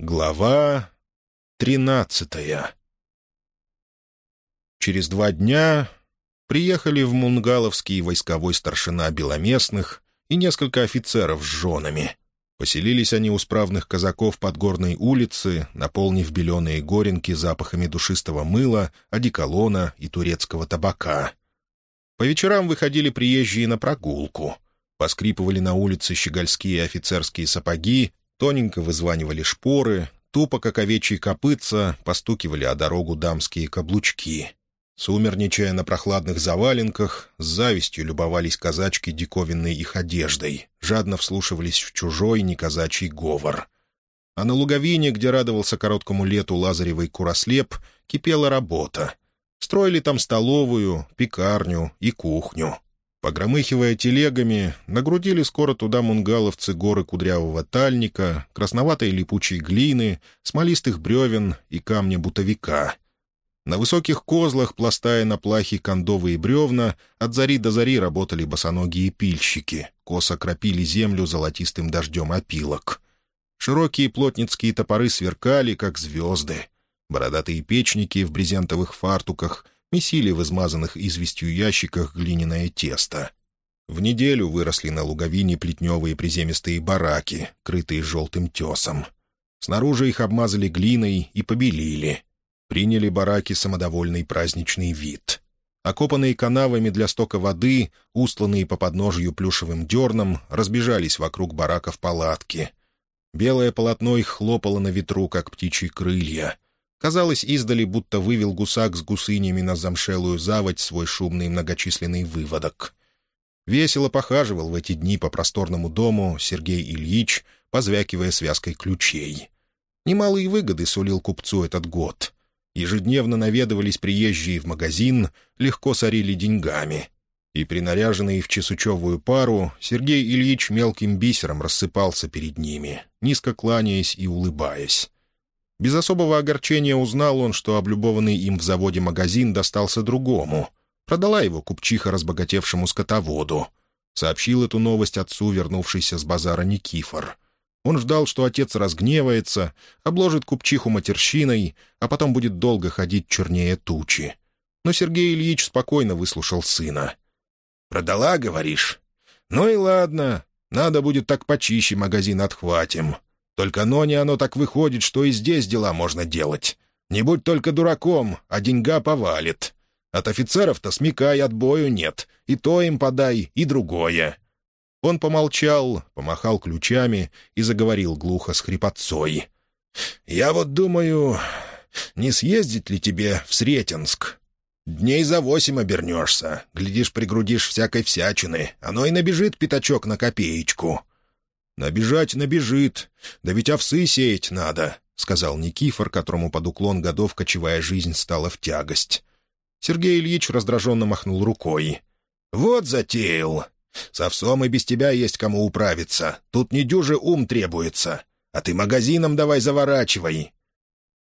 Глава тринадцатая Через два дня приехали в Мунгаловский войсковой старшина Беломестных и несколько офицеров с женами. Поселились они у справных казаков Подгорной улицы, наполнив беленые горенки запахами душистого мыла, одеколона и турецкого табака. По вечерам выходили приезжие на прогулку. Поскрипывали на улице щегольские офицерские сапоги, тоненько вызванивали шпоры, тупо, как овечьи копытца, постукивали о дорогу дамские каблучки. Сумерничая на прохладных заваленках, с завистью любовались казачки диковинной их одеждой, жадно вслушивались в чужой неказачий говор. А на луговине, где радовался короткому лету Лазаревый курослеп, кипела работа. Строили там столовую, пекарню и кухню. Погромыхивая телегами, нагрудили скоро туда мунгаловцы горы кудрявого тальника, красноватой липучей глины, смолистых бревен и камня бутовика. На высоких козлах, пластая на плахи кондовые бревна, от зари до зари работали босоногие пильщики, косо кропили землю золотистым дождем опилок. Широкие плотницкие топоры сверкали, как звезды. Бородатые печники в брезентовых фартуках — месили в измазанных известью ящиках глиняное тесто. В неделю выросли на луговине плетневые приземистые бараки, крытые желтым тесом. Снаружи их обмазали глиной и побелили. Приняли бараки самодовольный праздничный вид. Окопанные канавами для стока воды, устланные по подножью плюшевым дерном, разбежались вокруг бараков палатки. Белое полотно их хлопало на ветру, как птичьи крылья — Казалось, издали, будто вывел гусак с гусынями на замшелую заводь свой шумный многочисленный выводок. Весело похаживал в эти дни по просторному дому Сергей Ильич, позвякивая связкой ключей. Немалые выгоды сулил купцу этот год. Ежедневно наведывались приезжие в магазин, легко сорили деньгами. И принаряженный в чесучевую пару, Сергей Ильич мелким бисером рассыпался перед ними, низко кланяясь и улыбаясь. Без особого огорчения узнал он, что облюбованный им в заводе магазин достался другому. Продала его купчиха разбогатевшему скотоводу. Сообщил эту новость отцу, вернувшийся с базара Никифор. Он ждал, что отец разгневается, обложит купчиху матерщиной, а потом будет долго ходить чернее тучи. Но Сергей Ильич спокойно выслушал сына. «Продала, говоришь? Ну и ладно, надо будет так почище магазин отхватим. Только Ноне оно так выходит, что и здесь дела можно делать. Не будь только дураком, а деньга повалит. От офицеров-то смекай, отбою нет. И то им подай, и другое». Он помолчал, помахал ключами и заговорил глухо с хрипотцой. «Я вот думаю, не съездить ли тебе в Сретенск? Дней за восемь обернешься. Глядишь, пригрудишь всякой всячины. Оно и набежит пятачок на копеечку. «Набежать набежит. Да ведь овсы сеять надо», — сказал Никифор, которому под уклон годов кочевая жизнь стала в тягость. Сергей Ильич раздраженно махнул рукой. «Вот затеял. С овсом и без тебя есть кому управиться. Тут не дюже ум требуется. А ты магазином давай заворачивай».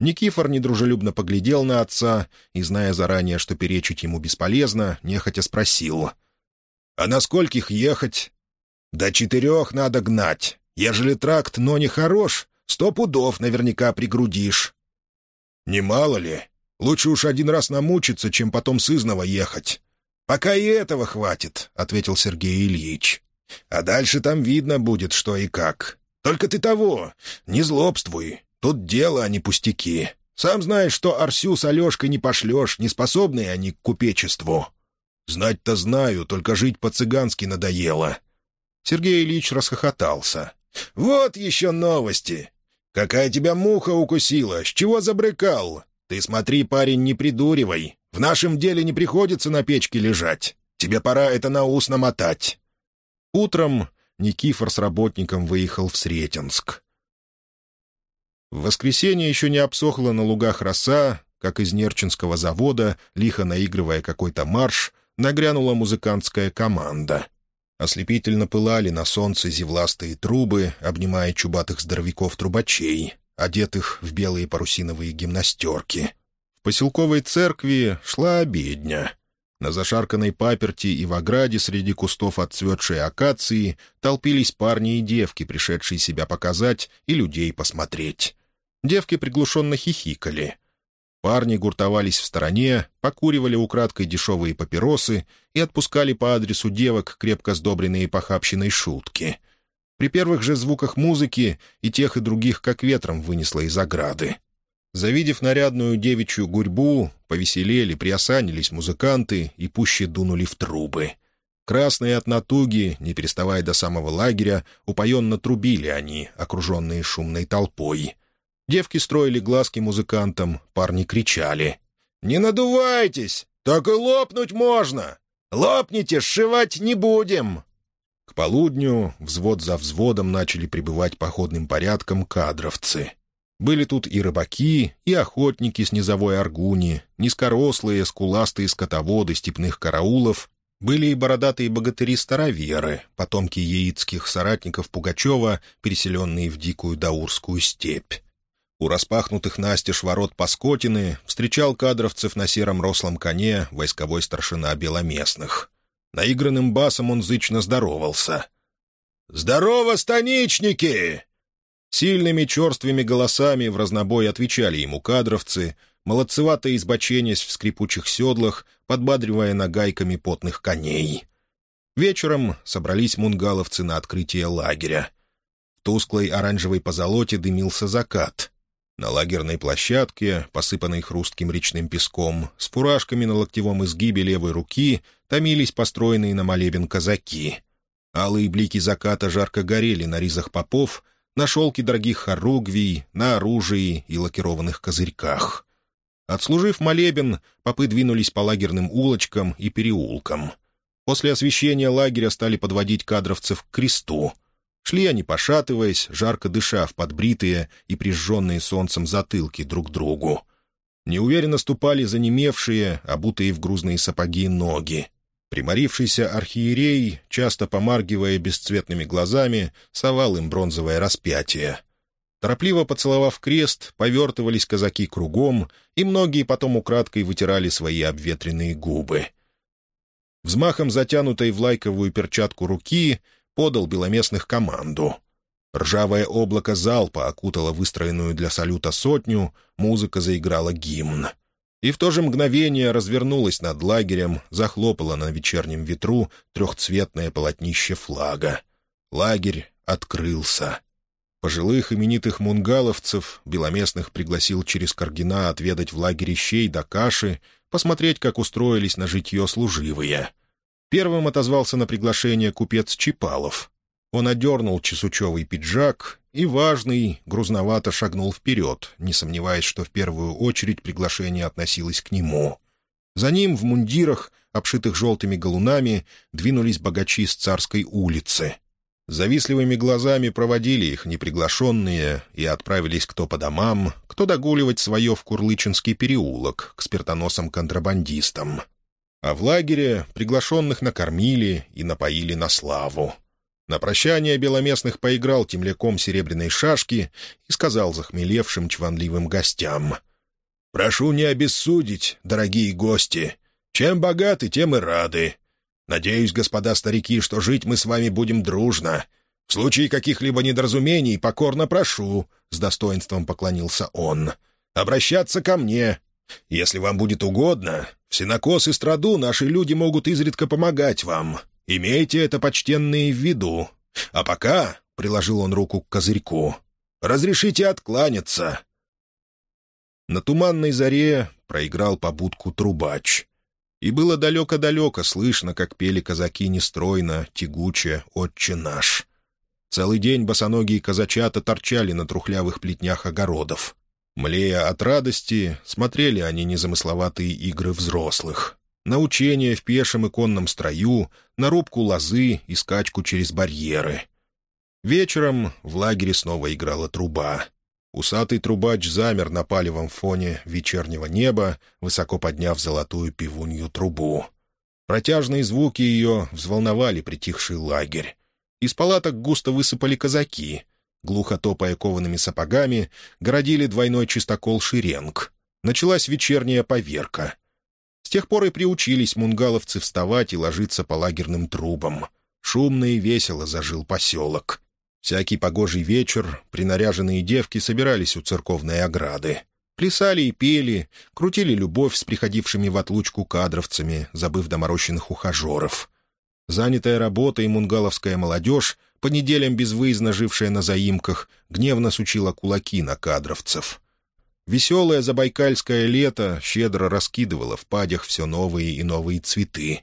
Никифор недружелюбно поглядел на отца и, зная заранее, что перечить ему бесполезно, нехотя спросил. «А на скольких ехать?» «До четырех надо гнать. Ежели тракт, но не хорош, сто пудов наверняка пригрудишь». «Не мало ли. Лучше уж один раз намучиться, чем потом сызново ехать». «Пока и этого хватит», — ответил Сергей Ильич. «А дальше там видно будет, что и как. Только ты того, не злобствуй. Тут дело, а не пустяки. Сам знаешь, что Арсю с Алешкой не пошлешь, не способные они к купечеству». «Знать-то знаю, только жить по-цыгански надоело. Сергей Ильич расхохотался. «Вот еще новости! Какая тебя муха укусила? С чего забрыкал? Ты смотри, парень, не придуривай. В нашем деле не приходится на печке лежать. Тебе пора это на ус намотать». Утром Никифор с работником выехал в Сретенск. В воскресенье еще не обсохла на лугах роса, как из Нерчинского завода, лихо наигрывая какой-то марш, нагрянула музыкантская команда. Ослепительно пылали на солнце зевластые трубы, обнимая чубатых здоровяков-трубачей, одетых в белые парусиновые гимнастерки. В поселковой церкви шла обедня. На зашарканной паперти и в ограде среди кустов отцветшей акации толпились парни и девки, пришедшие себя показать и людей посмотреть. Девки приглушенно хихикали. Парни гуртовались в стороне, покуривали украдкой дешевые папиросы и отпускали по адресу девок крепко сдобренные похабщиной шутки. При первых же звуках музыки и тех, и других как ветром вынесло из ограды. Завидев нарядную девичью гурьбу, повеселели, приосанились музыканты и пуще дунули в трубы. Красные от натуги, не переставая до самого лагеря, упоенно трубили они, окруженные шумной толпой. Девки строили глазки музыкантам, парни кричали. «Не надувайтесь! Так и лопнуть можно! Лопните, сшивать не будем!» К полудню взвод за взводом начали прибывать походным порядком кадровцы. Были тут и рыбаки, и охотники с низовой аргуни, низкорослые, скуластые скотоводы степных караулов, были и бородатые богатыри-староверы, потомки яицких соратников Пугачева, переселенные в дикую даурскую степь. У распахнутых настежь ворот Паскотины встречал кадровцев на сером рослом коне войсковой старшина беломестных. Наигранным басом он зычно здоровался. «Здорово, станичники!» Сильными черствыми голосами в разнобой отвечали ему кадровцы, молодцевато избоченясь в скрипучих седлах, подбадривая нагайками потных коней. Вечером собрались мунгаловцы на открытие лагеря. В тусклой оранжевой позолоте дымился закат. На лагерной площадке, посыпанной хрустким речным песком, с фуражками на локтевом изгибе левой руки, томились построенные на молебен казаки. Алые блики заката жарко горели на ризах попов, на шелке дорогих хоругвий, на оружии и лакированных козырьках. Отслужив молебен, попы двинулись по лагерным улочкам и переулкам. После освещения лагеря стали подводить кадровцев к кресту — Шли они, пошатываясь, жарко дыша в подбритые и прижженные солнцем затылки друг другу. Неуверенно ступали занемевшие, обутые в грузные сапоги ноги. Приморившийся архиерей, часто помаргивая бесцветными глазами, совал им бронзовое распятие. Торопливо поцеловав крест, повертывались казаки кругом, и многие потом украдкой вытирали свои обветренные губы. Взмахом затянутой в лайковую перчатку руки подал беломестных команду. Ржавое облако залпа окутало выстроенную для салюта сотню, музыка заиграла гимн. И в то же мгновение развернулась над лагерем, захлопала на вечернем ветру трехцветное полотнище флага. Лагерь открылся. Пожилых именитых мунгаловцев Беломестных пригласил через Каргина отведать в лагере щей да каши, посмотреть, как устроились на житье служивые — Первым отозвался на приглашение купец Чипалов. Он одернул чесучевый пиджак и, важный, грузновато шагнул вперед, не сомневаясь, что в первую очередь приглашение относилось к нему. За ним в мундирах, обшитых желтыми галунами, двинулись богачи с царской улицы. Завистливыми глазами проводили их неприглашенные и отправились кто по домам, кто догуливать свое в Курлычинский переулок к спиртоносам-контрабандистам — а в лагере приглашенных накормили и напоили на славу. На прощание Беломестных поиграл темляком серебряной шашки и сказал захмелевшим чванливым гостям. «Прошу не обессудить, дорогие гости. Чем богаты, тем и рады. Надеюсь, господа старики, что жить мы с вами будем дружно. В случае каких-либо недоразумений покорно прошу», — с достоинством поклонился он, — «обращаться ко мне. Если вам будет угодно, в сенокос и страду наши люди могут изредка помогать вам. Имейте это почтенные в виду. А пока, — приложил он руку к козырьку, — разрешите откланяться». На туманной заре проиграл побудку трубач. И было далеко-далеко слышно, как пели казаки нестройно, тягуче, отче наш. Целый день босоногие казачата торчали на трухлявых плетнях огородов. Млея от радости, смотрели они незамысловатые игры взрослых. На учения в пешем и конном строю, на рубку лозы и скачку через барьеры. Вечером в лагере снова играла труба. Усатый трубач замер на палевом фоне вечернего неба, высоко подняв золотую пивунью трубу. Протяжные звуки ее взволновали притихший лагерь. Из палаток густо высыпали казаки — глухо топая коваными сапогами, городили двойной чистокол шеренг. Началась вечерняя поверка. С тех пор и приучились мунгаловцы вставать и ложиться по лагерным трубам. Шумно и весело зажил поселок. Всякий погожий вечер принаряженные девки собирались у церковной ограды. Плясали и пели, крутили любовь с приходившими в отлучку кадровцами, забыв доморощенных ухажеров. Занятая работой мунгаловская молодежь, по неделям безвыездно жившая на заимках, гневно сучила кулаки на кадровцев. Веселое забайкальское лето щедро раскидывало в падях все новые и новые цветы.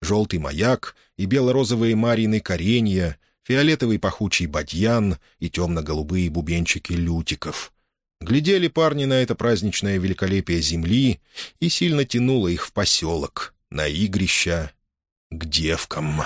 Желтый маяк и бело-розовые марины коренья — фиолетовый пахучий бадьян и темно-голубые бубенчики лютиков. Глядели парни на это праздничное великолепие земли и сильно тянуло их в поселок, на игрища, к девкам.